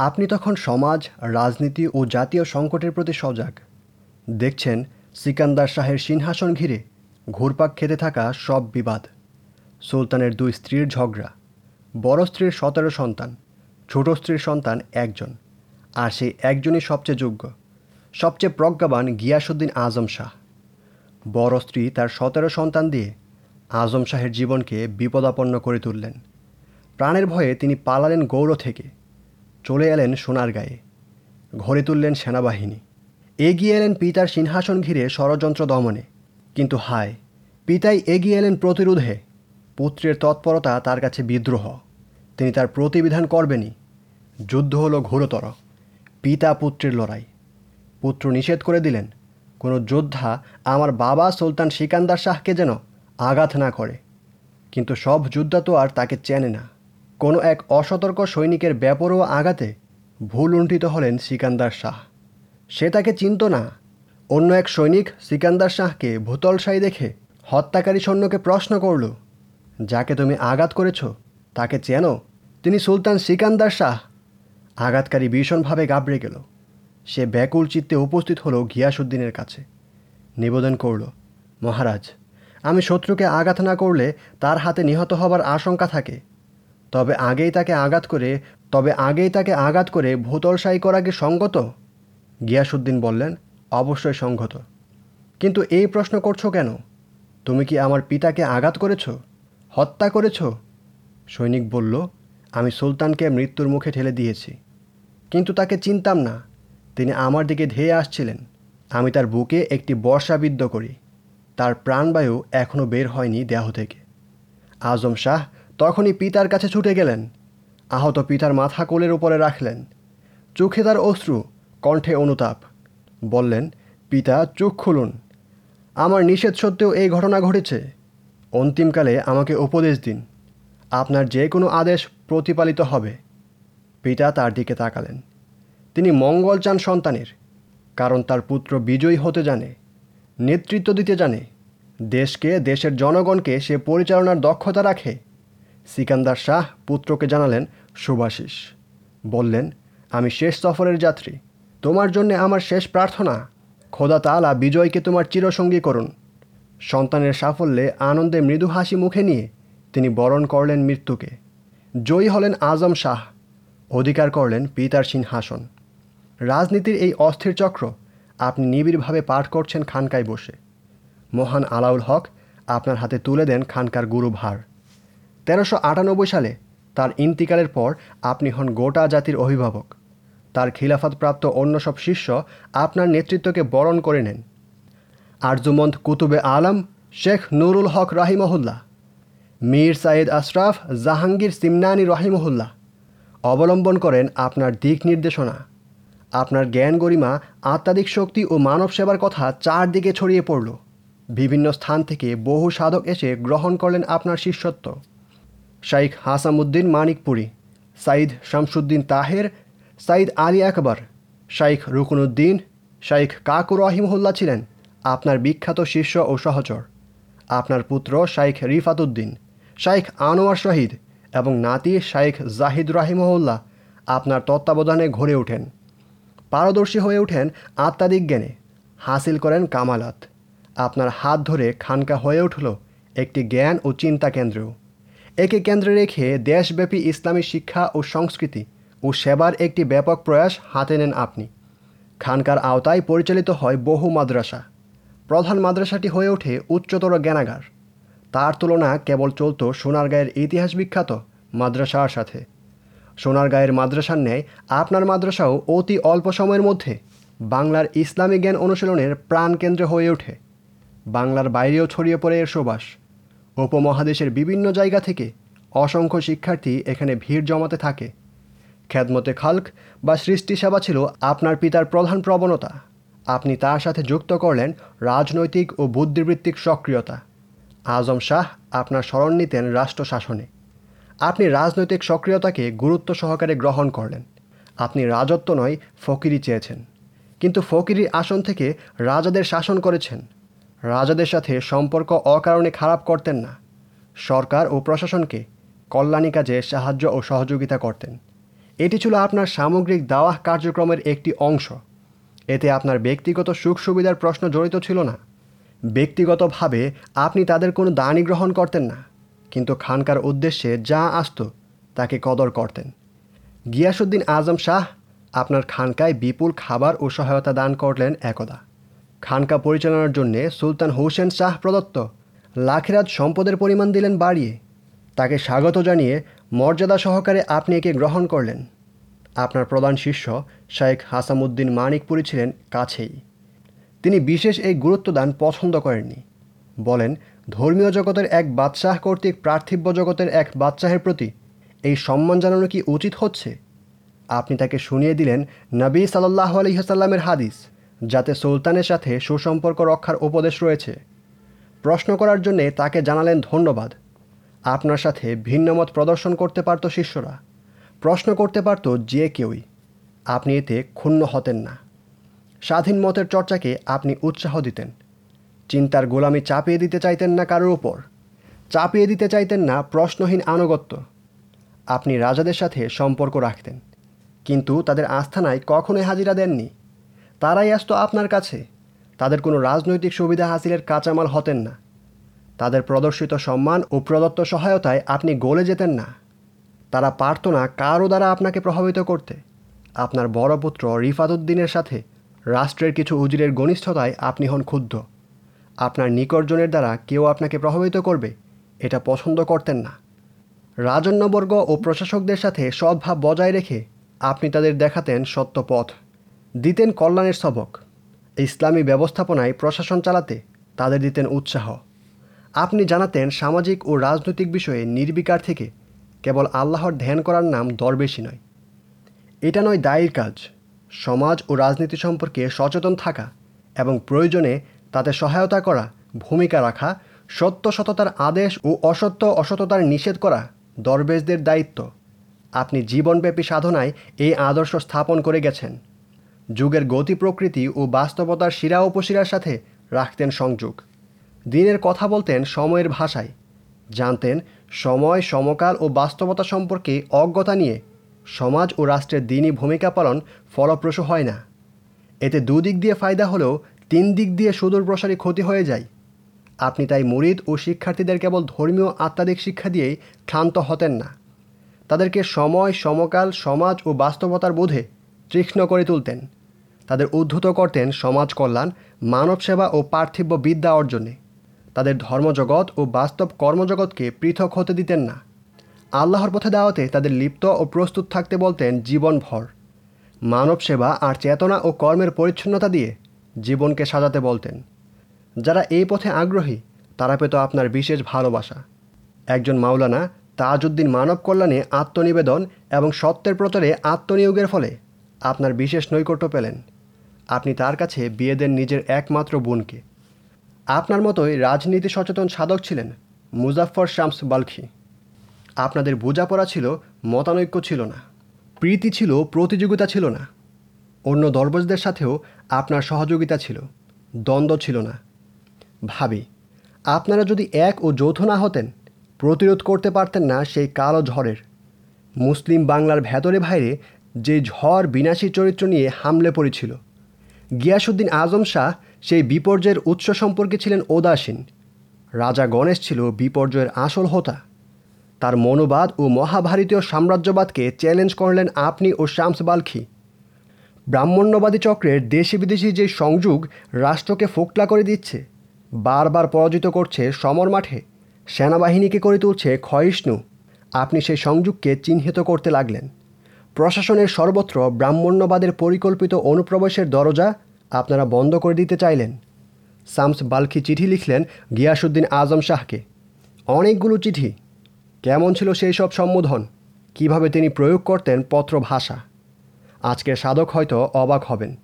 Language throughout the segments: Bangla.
আপনি তখন সমাজ, রাজনীতি ও জাতীয় সংকটের প্রতি সজাগ। দেখছেন সিকান্দার শাহের সিংহাসন ঘিরে ঘুরপাক খেতে থাকা সব বিবাদ। সুলতানের দুই স্ত্রীর ঝগড়া। বড় স্ত্রীর সতেরো সন্তান, ছোট স্ত্রীর সন্তান একজন, আর সেই একজনই সবচেয়ে যোগ্য, সবচেয়ে প্রজ্ঞাবান গিয়াসুদ্দিন আজম শাহ। বড় স্ত্রী তার সতেরো সন্তান দিয়ে আজম শাহের জীবনকে বিপদাপন্ন করে তুললেন। প্রাণের ভয়ে তিনি পালালেন গৌর থেকে। চলে এলেন সোনার গায়ে। ঘরে তুললেন সেনাবাহিনী। এগিয়ে এলেন পিতার সিংহাসন ঘিরে ষড়যন্ত্র দমনে। কিন্তু হায়, পিতাই এগিয়ে এলেন প্রতিরোধে। পুত্রের তৎপরতা তার কাছে বিদ্রোহ। তিনি তার প্রতিবিধান করবেনই। যুদ্ধ হলো ঘোরতর। পিতা পুত্রের লড়াই। পুত্র নিষেধ করে দিলেন, কোনো যোদ্ধা আমার বাবা সুলতান সিকান্দার শাহকে যেন আঘাত না করে। কিন্তু সব যোদ্ধা তো আর তাকে চেনে না। কোনো এক অসতর্ক সৈনিকের ব্যাপরোয়া আঘাতে ভুল লুণ্ঠিত হলেন সিকান্দার শাহ। সে তাকে চিনত না। অন্য এক সৈনিক সিকান্দার শাহকে ভূতলশায়ী দেখে হত্যাকারী সৈন্যকে প্রশ্ন করল, যাকে তুমি আঘাত করেছ, তাকে চেনো? তিনি সুলতান সিকান্দার শাহ আঘাতকারী ভীষণভাবে গাবড়ে গেল। সে ব্যাকুল চিত্তে উপস্থিত হলো গিয়াসুদ্দিনের কাছে। নিবেদন করল, মহারাজ, আমি শত্রুকে আঘাত না করলে তার হাতে নিহত হবার আশঙ্কা থাকে। তবে আগেই তাকে আঘাত করে, তবে আগেই তাকে আঘাত করে ভূতলশায়ী করা কি সঙ্গত? গিয়াসুদ্দিন বললেন, অবশ্যই সঙ্গত। কিন্তু এই প্রশ্ন করছ কেন? তুমি কি আমার পিতাকে আঘাত করেছ? হত্যা করেছ? সৈনিক বলল, আমি সুলতানকে মৃত্যুর মুখে ঠেলে দিয়েছি। কিন্তু তাকে চিনতাম না। তিনি আমার দিকে ধেয়ে আসছিলেন। আমি তার বুকে একটি বর্ষাবিদ্ধ করি। তার প্রাণবায়ু এখনও বের হয়নি দেহ থেকে। আজম শাহ তখনই পিতার কাছে ছুটে গেলেন। আহত পিতার মাথা কোলের উপরে রাখলেন। চোখে তার অশ্রু, কণ্ঠে অনুতাপ। বললেন, পিতা, চোখ খুলুন। আমার নিষেধ সত্ত্বেও এই ঘটনা ঘটেছে। অন্তিমকালে আমাকে উপদেশ দিন। আপনার যে কোনো আদেশ প্রতিপালিত হবে। পিতা তার দিকে তাকালেন। তিনি মঙ্গল চান সন্তানের, কারণ তার পুত্র বিজয়ী হতে জানে, নেতৃত্ব দিতে জানে। দেশকে, দেশের জনগণকে সে পরিচালনার দক্ষতা রাখে। সিকান্দার শাহ পুত্রকে জানালেন শুভাশিস বললেন, আমি শেষ সফরের যাত্রী। তোমার জন্যে আমার শেষ প্রার্থনা। খোদা তালা বিজয়কে তোমার চিরসঙ্গী করুন। সন্তানের সাফল্যে আনন্দে মৃদু হাসি মুখে নিয়ে তিনি বরণ করলেন মৃত্যুকে। জয়ী হলেন আজম শাহ। অধিকার করলেন পিতার সিংহাসন। রাজনীতির এই অস্থির চক্র আপনি নিবিড়ভাবে পাঠ করছেন খানকায় বসে। মহান আলাউল হক আপনার হাতে তুলে দেন খানকার গুরুভার। তেরোশো আটানব্বই সালে তার ইন্তিকালের পর আপনি হন গোটা জাতির অভিভাবক। তার খিলাফতপ্রাপ্ত অন্য সব শিষ্য আপনার নেতৃত্বকে বরণ করে নেন। আরজুমন্দ কুতুবে আলম, শেখ নুরুল হক রাহিমহুল্লাহ, মীর সাইদ আশরাফ, জাহাঙ্গীর সিমনানি রহিমহুল্লাহ অবলম্বন করেন আপনার দিক নির্দেশনা। আপনার জ্ঞান গরিমা আত্মাদিক শক্তি ও মানব সেবার কথা চারদিকে ছড়িয়ে পড়ল। বিভিন্ন স্থান থেকে বহু সাধক এসে গ্রহণ করলেন আপনার শিষ্যত্ব। শাইখ হাসামুদ্দিন মানিকপুরি সাইদ শামসুদ্দিন তাহের সাইদ আলী আকবর, শাইখ রুকনুদ্দিন, শাইখ কাকুর রহিমহুল্লাহ ছিলেন আপনার বিখ্যাত শিষ্য ও সহচর। আপনার পুত্র শাইখ রিফাতুদ্দিন, শাইখ আনোয়ার শহীদ এবং নাতি শাইখ জাহিদ রাহিমহুল্লাহ আপনার তত্ত্বাবধানে ঘরে ওঠেন। পারদর্শী হয়ে ওঠেন আত্মাদিক জ্ঞানে। হাসিল করেন কামালাত। আপনার হাত ধরে খানকা হয়ে উঠল একটি জ্ঞান ও চিন্তা কেন্দ্র একে কেন্দ্রে রেখে দেশব্যাপী ইসলামী শিক্ষা ও সংস্কৃতি ও সেবার একটি ব্যাপক প্রয়াস হাতে নেন আপনি। খানকার আওতায় পরিচালিত হয় বহু মাদ্রাসা। প্রধান মাদ্রাসাটি হয়ে ওঠে উচ্চতর জ্ঞানাগার। তার তুলনা কেবল চলত সোনারগাঁয়ের ইতিহাস বিখ্যাত মাদ্রাসার সাথে। সোনারগাঁয়ের মাদ্রাসার ন্যায় আপনার মাদ্রাসাও অতি অল্প সময়ের মধ্যে বাংলার ইসলামী জ্ঞান অনুশীলনের প্রাণকেন্দ্র হয়ে ওঠে। বাংলার বাইরেও ছড়িয়ে পড়ে এর সুবাস। উপমহাদেশের বিভিন্ন জায়গা থেকে অসংখ্য শিক্ষার্থী এখানে ভিড় জমাতে থাকে। খ্যাতমতে খালক বা সৃষ্টি সেবা ছিল আপনার পিতার প্রধান প্রবণতা। আপনি তার সাথে যুক্ত করলেন রাজনৈতিক ও বুদ্ধিবৃত্তিক সক্রিয়তা। আজম শাহ আপনার স্মরণ নিতেন রাষ্ট্র শাসনে। আপনি রাজনৈতিক সক্রিয়তাকে গুরুত্ব সহকারে গ্রহণ করলেন। আপনি রাজত্ব নয়, ফকিরি চেয়েছেন। কিন্তু ফকিরির আসন থেকে রাজাদের শাসন করেছেন। রাজাদের সাথে সম্পর্ক অকারণে খারাপ করতেন না। সরকার ও প্রশাসনকে কল্যাণী কাজে সাহায্য ও সহযোগিতা করতেন। এটি ছিল আপনার সামগ্রিক দাওয়াহ কার্যক্রমের একটি অংশ। এতে আপনার ব্যক্তিগত সুখ সুবিধার প্রশ্ন জড়িত ছিল না। ব্যক্তিগতভাবে আপনি তাদের কোনো দানই গ্রহণ করতেন না। কিন্তু খানকার উদ্দেশ্যে যা আসত, তাকে কদর করতেন। গিয়াসুদ্দিন আজম শাহ আপনার খানকায় বিপুল খাবার ও সহায়তা দান করলেন একদা। খানকা পরিচালনার জন্য সুলতান হোসেন শাহ প্রদত্ত লাখেরাজ সম্পদের পরিমাণ দিলেন বাড়িয়ে। তাকে স্বাগত জানিয়ে মর্যাদা সহকারে আপনি একে গ্রহণ করলেন। আপনার প্রধান শিষ্য শায়েখ হাসামুদ্দিন মানিকপুরি ছিলেন কাছেই। তিনি বিশেষ এই গুরুত্বদান পছন্দ করেননি। বলেন, ধর্মীয় জগতের এক বাদশাহ কর্তৃক পার্থিব্য জগতের এক বাদশাহের প্রতি এই সম্মান জানানো কি উচিত হচ্ছে? আপনি তাকে শুনিয়ে দিলেন নবী সাল্লাহ আলহিহাসাল্লামের হাদিস। যাতে সুলতানের সাথে সুসম্পর্ক রক্ষার উপদেশ রয়েছে। প্রশ্ন করার জন্যে তাকে জানালেন ধন্যবাদ। আপনার সাথে ভিন্নমত প্রদর্শন করতে পারত শিষ্যরা। প্রশ্ন করতে পারত যে কেউই। আপনি এতে ক্ষুণ্ণ হতেন না। স্বাধীন মতের চর্চাকে আপনি উৎসাহ দিতেন। চিন্তার গোলামি চাপিয়ে দিতে চাইতেন না কারোর ওপর চাপিয়ে দিতে চাইতেন না প্রশ্নহীন আনুগত্য। আপনি রাজাদের সাথে সম্পর্ক রাখতেন। কিন্তু তাদের আস্থানায় কখনোই হাজিরা দেননি। তারাই আসতো আপনার কাছে। তাদের কোনো রাজনৈতিক সুবিধা হাসিলের কাঁচামাল হতেন না। তাদের প্রদর্শিত সম্মান ও প্রদত্ত সহায়তায় আপনি গলে যেতেন না। তারা পারত না কারও দ্বারা আপনাকে প্রভাবিত করতে। আপনার বড় পুত্র রিফাতুদ্দিনের সাথে রাষ্ট্রের কিছু উজিরের ঘনিষ্ঠতায় আপনি হন ক্ষুব্ধ। আপনার নিকটজনের দ্বারা কেউ আপনাকে প্রভাবিত করবে, এটা পছন্দ করতেন না। রাজন্যবর্গ ও প্রশাসকদের সাথে সদ্ভাব বজায় রেখে আপনি তাদের দেখাতেন সত্য পথ। দিতেন কল্যাণের সবক। ইসলামী ব্যবস্থাপনায় প্রশাসন চালাতে তাদের দিতেন উৎসাহ। আপনি জানাতেন সামাজিক ও রাজনৈতিক বিষয়ে নির্বিকার থেকে কেবল আল্লাহর ধ্যান করার নাম দরবেশী নয়। এটা নয় দায়ের কাজ। সমাজ ও রাজনীতি সম্পর্কে সচেতন থাকা এবং প্রয়োজনে তাতে সহায়তা করা, ভূমিকা রাখা, সত্য সততার আদেশ ও অসত্য অসততার নিষেধ করা দরবেশদের দায়িত্ব। আপনি জীবনব্যাপী সাধনায় এই আদর্শ স্থাপন করে গেছেন। যুগের গতি প্রকৃতি ও বাস্তবতার শিরা উপশিরার সাথে রাখতেন সংযোগ। দিনের কথা বলতেন সময়ের ভাষায়। জানতেন সময়, সমকাল ও বাস্তবতা সম্পর্কে অজ্ঞতা নিয়ে সমাজ ও রাষ্ট্রের দিনই ভূমিকা পালন ফলপ্রসূ হয় না। এতে দুদিক দিয়ে ফায়দা হলেও তিন দিক দিয়ে সুদূর প্রসারী ক্ষতি হয়ে যায়। আপনি তাই মুরিদ ও শিক্ষার্থীদের কেবল ধর্মীয় আত্মাদিক শিক্ষা দিয়েই ক্ষান্ত হতেন না। তাদেরকে সময়, সমকাল, সমাজ ও বাস্তবতার বোধে তীক্ষ্ণ করে তুলতেন। তাদের উদ্ধত করতেন সমাজ কল্যাণ, মানব সেবা ও পার্থিব্য বিদ্যা অর্জনে। তাদের ধর্মজগৎ ও বাস্তব কর্মজগৎকে পৃথক হতে দিতেন না। আল্লাহর পথে দাওয়াতে তাদের লিপ্ত ও প্রস্তুত থাকতে বলতেন জীবনভর। মানব সেবা আর চেতনা ও কর্মের পরিচ্ছন্নতা দিয়ে জীবনকে সাজাতে বলতেন। যারা এই পথে আগ্রহী, তারা পেত আপনার বিশেষ ভালোবাসা। একজন মাওলানা তাজউদ্দিন মানব কল্যাণে আত্মনিবেদন এবং সত্যের প্রচারে আত্মনিয়োগের ফলে আপনার বিশেষ নৈকট্য পেলেন। আপনি তার কাছে বিয়ে দেন নিজের একমাত্র বোনকে। আপনার মতোই রাজনীতি সচেতন সাধক ছিলেন মুজাফফর শামস বালখি। আপনাদের বোঝাপড়া ছিল, মতানৈক্য ছিল না, প্রীতি ছিল, প্রতিযোগিতা ছিল না। অন্য দরবজদের সাথেও আপনার সহযোগিতা ছিল, দ্বন্দ্ব ছিল না। ভাবি, আপনারা যদি এক ও যৌথ না হতেন, প্রতিরোধ করতে পারতেন না সেই কালো ঝড়ের। মুসলিম বাংলার ভেতরে বাইরে যে ঝড় বিনাশী চরিত্র নিয়ে হামলে পড়েছিল গিয়াসুদ্দিন আজম শাহ সেই বিপর্যয়ের উৎস সম্পর্কে ছিলেন উদাসীন। রাজা গণেশ ছিল বিপর্যয়ের আসল হোতা। তার মনোবাদ ও মহাভারতীয় সাম্রাজ্যবাদকে চ্যালেঞ্জ করলেন আপনি ও শামস বালখি। ব্রাহ্মণ্যবাদী চক্রের দেশি বিদেশি যে সংযোগ রাষ্ট্রকে ফোকলা করে দিচ্ছে, বারবার পরাজিত করছে সমর মাঠে, সেনাবাহিনীকে করে তুলছে ক্ষয়িষ্ণু, আপনি সেই সংযোগকে চিহ্নিত করতে লাগলেন। প্রশাসনের সর্বত্র ব্রাহ্মণ্যবাদের পরিকল্পিত অনুপ্রবেশের দরজা আপনারা বন্ধ করে দিতে চাইলেন। শামস বালখি চিঠি লিখলেন গিয়াসুদ্দিন আজম শাহকে। অনেকগুলো চিঠি। কেমন ছিল সেই সব সম্বোধন? কীভাবে তিনি প্রয়োগ করতেন পত্র ভাষা? আজকের সাধক হয়তো অবাক হবেন।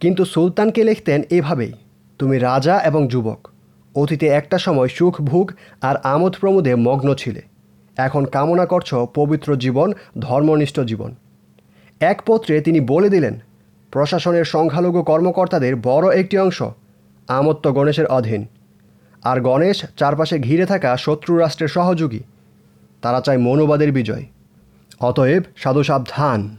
কিন্তু সুলতানকে লিখতেন এভাবেই, তুমি রাজা এবং যুবক। অতীতে একটা সময় সুখ, ভোগ আর আমোদ প্রমোদে মগ্ন ছিলে। এখন কামনা করছ পবিত্র জীবন, ধর্মনিষ্ঠ জীবন। এক পত্রে তিনি বলে দিলেন, প্রশাসনের সংখ্যালঘু কর্মকর্তাদের বড় একটি অংশ আমত্ত গণেশের অধীন। আর গণেশ চারপাশে ঘিরে থাকা শত্রু রাষ্ট্রের সহযোগী। তারা চায় মনোবাদের বিজয়। অতএব সাধু সাবধান।